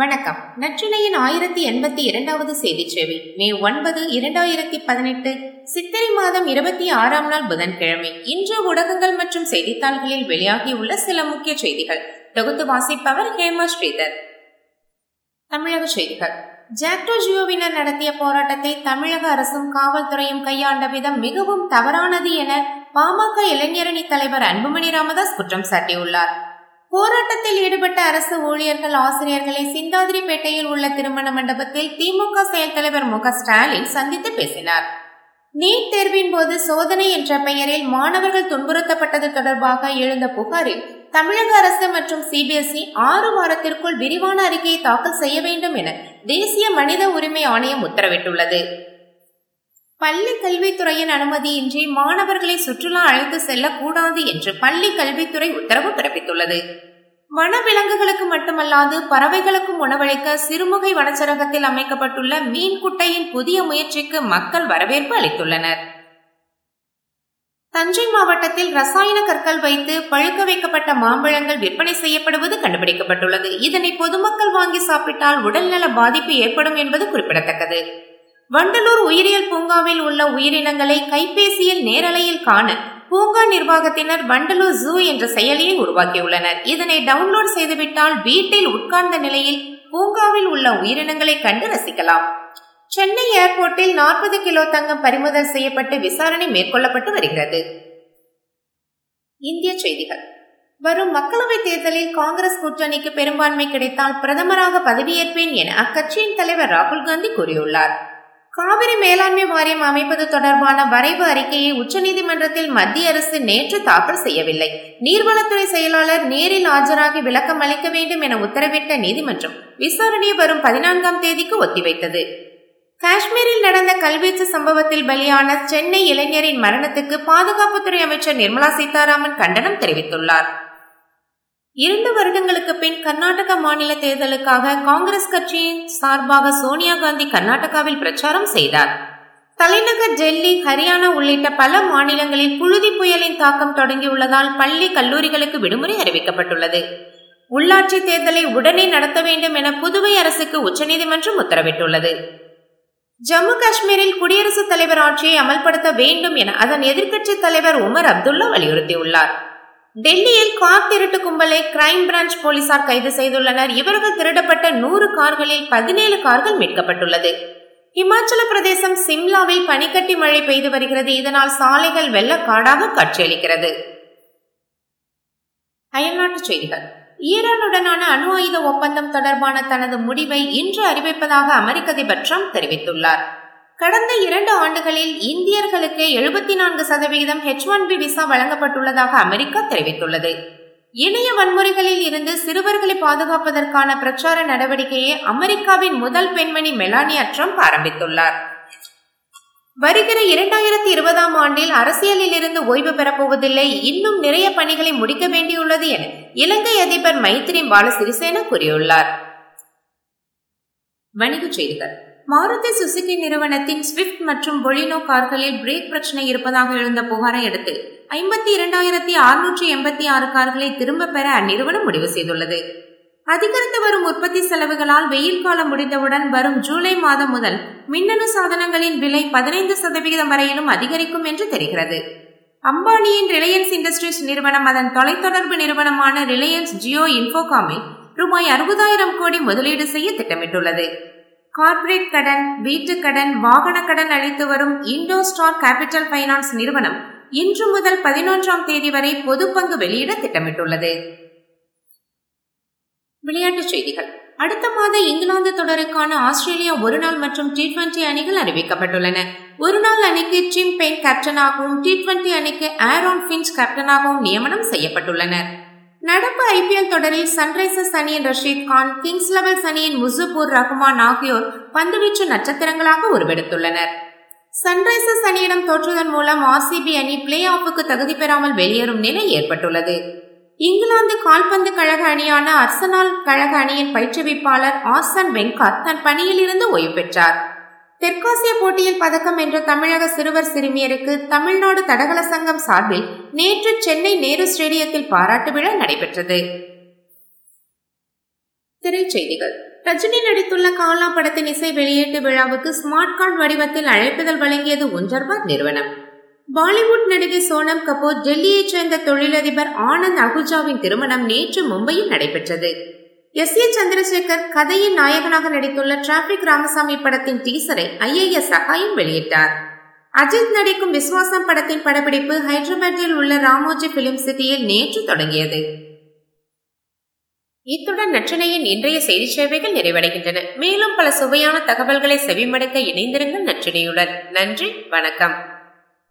வணக்கம். நச்சினையின் ஆயிரத்தி எண்பத்தி இரண்டாவது செய்தி சேவை மே ஒன்பது இரண்டாயிரத்தி பதினெட்டு சித்திரை மாதம் இருபத்தி ஆறாம் நாள் புதன்கிழமை. இன்று ஊடகங்கள் மற்றும் செய்தித்தாள்களில் வெளியாகியுள்ள சில முக்கிய செய்திகள். தொகுத்து வாசிப்பவர் ஹேமா ஸ்ரீதர். தமிழக செய்திகள். ஜாக்டோ ஜியோவினர் நடத்திய போராட்டத்தை தமிழக அரசும் காவல்துறையும் கையாண்ட விதம் மிகவும் தவறானது என பாமக இளைஞரணி தலைவர் அன்புமணி ராமதாஸ் குற்றம் சாட்டியுள்ளார். போராட்டத்தில் ஈடுபட்ட அரசு ஊழியர்கள் ஆசிரியர்களை சிந்தாதிரிப்பேட்டையில் உள்ள திருமண மண்டபத்தில் திமுக செயல் தலைவர் மு ஸ்டாலின் சந்தித்து பேசினார். நீட் தேர்வின் போது சோதனை என்ற பெயரில் மாணவர்கள் துன்புறுத்தப்பட்டது தொடர்பாக எழுந்த புகாரில் தமிழக அரசு மற்றும் சிபிஎஸ்இ ஆறு வாரத்திற்குள் விரிவான அறிக்கையை தாக்கல் செய்ய வேண்டும் என தேசிய மனித உரிமை ஆணையம் உத்தரவிட்டுள்ளது. பள்ளி கல்வித்துறையின் அனுமதியின்றி மாணவர்களை சுற்றுலா அழைத்து செல்லக்கூடாது என்று பள்ளி கல்வித்துறை உத்தரவு பிறப்பித்துள்ளது. வனவிலங்குகளுக்கு மட்டுமல்லாது பறவைகளுக்கும் உணவளிக்க சிறுமுகை வனச்சரகத்தில் அமைக்கப்பட்டுள்ள மீன் குட்டையின் புதிய முயற்சிக்கு மக்கள் வரவேற்பு அளித்துள்ளனர். தஞ்சை மாவட்டத்தில் ரசாயன கற்கள் வைத்து பழுக்க வைக்கப்பட்ட மாம்பழங்கள் விற்பனை செய்யப்படுவது கண்டுபிடிக்கப்பட்டுள்ளது. இதனை பொதுமக்கள் வாங்கி சாப்பிட்டால் உடல்நல பாதிப்பு ஏற்படும் என்பது குறிப்பிடத்தக்கது. வண்டலூர் உயிரியல் பூங்காவில் உள்ள உயிரினங்களை கைபேசியில் நேரலையில் காண பூங்கா நிர்வாகத்தினர் வண்டலூர் ஜூ என்ற செயலியை உருவாக்கியுள்ளனர். இதனை டவுன்லோட் செய்துவிட்டால் வீட்டில் உட்கார்ந்த நிலையில் பூங்காவில் உள்ள உயிரினங்களை கண்டு ரசிக்கலாம். சென்னை ஏர்போர்ட்டில் நாற்பது கிலோ தங்கம் பறிமுதல் செய்யப்பட்டு விசாரணை மேற்கொள்ளப்பட்டு வருகிறது. இந்திய செய்திகள். வரும் மக்களவைத் தேர்தலில் காங்கிரஸ் கூட்டணிக்கு பெரும்பான்மை கிடைத்தால் பிரதமராக பதவியேற்பேன் என அக்கட்சியின் தலைவர் ராகுல் காந்தி கூறியுள்ளார். காவிரி மேலாண்மை வாரியம் அமைப்பது தொடர்பான வரைவு அறிக்கையை உச்சநீதிமன்றத்தில் மத்திய அரசு நேற்று தாக்கல் செய்யவில்லை. நீர்வளத்துறை செயலாளர் நேரில் ஆஜராகி விளக்கம் அளிக்க வேண்டும் என உத்தரவிட்ட நீதிமன்றம் விசாரணையை வரும் பதினான்காம் தேதிக்கு ஒத்திவைத்தது. காஷ்மீரில் நடந்த கல்வீச்சு சம்பவத்தில் பலியான சென்னை இளைஞரின் மரணத்துக்கு பாதுகாப்புத்துறை அமைச்சர் நிர்மலா சீதாராமன் கண்டனம் தெரிவித்துள்ளார். இரண்டு வருடங்களுக்கு பின் கர்நாடக மாநில தேர்தலுக்காக காங்கிரஸ் கட்சியின் சார்பாக சோனியா காந்தி கர்நாடகாவில் பிரச்சாரம் செய்தார். தலைநகர் டெல்லி ஹரியானா உள்ளிட்ட பல மாநிலங்களில் புழுதி புயலின் தாக்கம் தொடங்கியுள்ளதால் பள்ளி கல்லூரிகளுக்கு விடுமுறை அறிவிக்கப்பட்டுள்ளது. உள்ளாட்சி தேர்தலை உடனே நடத்த வேண்டும் என புதுவை அரசுக்கு உச்சநீதிமன்றம் உத்தரவிட்டுள்ளது. ஜம்மு காஷ்மீரில் குடியரசுத் தலைவர் ஆட்சியை அமல்படுத்த வேண்டும் என அதன் எதிர்க்கட்சி தலைவர் உமர் அப்துல்லா வலியுறுத்தியுள்ளார். டெல்லியில் கார் திருட்டு கும்பலை கிரைம் பிரான்ச் போலீசார் கைது செய்துள்ளனர். இவர்கள் திருடப்பட்ட நூறு கார்களில் பதினேழு கார்கள் மீட்கப்பட்டுள்ளது. இமாச்சல பிரதேசம் சிம்லாவில் பனிக்கட்டி மழை பெய்து வருகிறது. இதனால் சாலைகள் வெள்ளக்காடாக காட்சியளிக்கிறது. அயல்நாட்டு செய்திகள். ஈரானுடனான அணு ஆயுத ஒப்பந்தம் தொடர்பான தனது முடிவை இன்று அறிவிப்பதாக அமெரிக்க அதிபர் ட்ரம்ப் தெரிவித்துள்ளார். கடந்த இரண்டு ஆண்டுகளில் இந்தியர்களுக்கு எழுபத்தி நான்கு சதவிகிதம் ஹெச் ஒன் பி விசா வழங்கப்பட்டுள்ளதாக அமெரிக்கா தெரிவித்துள்ளது. இணைய வன்முறைகளில் இருந்து சிறுவர்களை பாதுகாப்பதற்கான பிரச்சார நடவடிக்கையை அமெரிக்காவின் முதல் பெண்மணி மெலானியா ட்ரம்ப் ஆரம்பித்துள்ளார். வருகிற இரண்டாயிரத்தி இருபதாம் ஆண்டில் அரசியலில் இருந்து ஓய்வு பெறப்போவதில்லை. இன்னும் நிறைய பணிகளை முடிக்க வேண்டியுள்ளது என இலங்கை அதிபர் மைத்ரி பால சிறிசேன கூறியுள்ளார். வணிகச் செய்திகள். மாருதி சுசுகி நிறுவனத்தின் ஸ்விஃப்ட் மற்றும் பொலினோ கார்களில் பிரேக் பிரச்சனை இருப்பதாக எழுந்த புகாரை அடுத்து ஐம்பத்தி இரண்டாயிரத்தி அறுநூற்றி எண்பத்தி ஆறு கார்களை திரும்ப பெற அந்நிறுவனம் முடிவு செய்துள்ளது. அதிகரித்து வரும் உற்பத்தி செலவுகளால் வெயில் காலம் முடிந்தவுடன் வரும் ஜூலை மாதம் முதல் மின்னணு சாதனங்களின் விலை பதினைந்து சதவிகிதம் வரையிலும் அதிகரிக்கும் என்று தெரிகிறது. அம்பானியின் ரிலையன்ஸ் இண்டஸ்ட்ரீஸ் நிறுவனம் அதன் தொலைத்தொடர்பு நிறுவனமான ரிலையன்ஸ் ஜியோ இன்ஃபோகாமில் ரூபாய் அறுபதாயிரம் கோடி முதலீடு செய்ய திட்டமிட்டுள்ளது. கார்ப்பரேட் கடன் வீட்டு கடன் வாகன கடன் அளித்து வரும் இண்டோ ஸ்டார் கேபிட்டல் பைனான்ஸ் நிறுவனம் இன்று முதல் பதினொன்றாம் தேதி வரை பொது பங்கு வெளியிட திட்டமிட்டுள்ளது. விளையாட்டுச் செய்திகள். அடுத்த மாத இங்கிலாந்து தொடருக்கான ஆஸ்திரேலியா ஒருநாள் மற்றும் டி டுவெண்டி அணிகள் அறிவிக்கப்பட்டுள்ளன. ஒருநாள் அணிக்கு டிம் பெயின் கேப்டனாகவும் டி டுவெண்டி அணிக்கு ஆரோன் பின்ச் கேப்டனாகவும் நியமனம் செய்யப்பட்டுள்ளனர். நடப்பு ஐபிஎல் தொடரில் சன்ரைசர்ஸ் அணியின் ரஷீத் கான் கிங்ஸ் லெவல்ஸ் அணியின் முசுபூர் ரஹ்மான் ஆகியோர் பந்துவீச்சு நட்சத்திரங்களாக உருவெடுத்துள்ளனர். சன்ரைசர்ஸ் அணியிடம் தோற்றுவதன் மூலம் ஆர்சிபி அணி பிளே ஆஃபுக்கு தகுதி பெறாமல் வெளியேறும் நிலை ஏற்பட்டுள்ளது. இங்கிலாந்து கால்பந்து கழக அணியான அர்சனால் கழக அணியின் பயிற்றுவிப்பாளர் ஆர்சன் வெங்காத் தன் பணியிலிருந்து ஓய்வு பெற்றார். தெற்காசிய போட்டியில் பதக்கம் வென்ற தமிழக சிறுவர் சிறுமியருக்கு தமிழ்நாடு தடகள சங்கம் சார்பில் நேற்று சென்னை நேரு ஸ்டேடியத்தில் பாராட்டு விழா நடைபெற்றது. திரைச்செய்திகள். ரஜினி நடித்துள்ள காலா படத்தின் இசை வெளியீட்டு விழாவுக்கு ஸ்மார்ட் கார்டு வடிவத்தில் அழைப்புதல் வழங்கியது ஒன்றர்பார் நிறுவனம். பாலிவுட் நடிகை சோனம் கபூர் டெல்லியைச் சேர்ந்த தொழிலதிபர் ஆனந்த் அகுஜாவின் திருமணம் நேற்று மும்பையில் நடைபெற்றது. எஸ். ஏ. சந்திரசேகர் கதையின் நாயகனாக நடித்துள்ள டிராபிக் ராமசாமி படத்தின் டீசரை ஐஏஎஸ் சகாயம் வெளியிட்டார். அஜித் நடிக்கும் விஸ்வாசம் படத்தின் படப்பிடிப்பு ஹைதராபாத்தில் உள்ள ராமோஜி பிலிம் சிட்டியில் நேற்று தொடங்கியது. இத்துடன் நற்றினையின் இன்றைய செய்தி சேவைகள் நிறைவடைகின்றன. மேலும் பல சுவையான தகவல்களை செவிமடைக்க இணைந்திருங்கள் நற்றினையுடன். நன்றி வணக்கம்.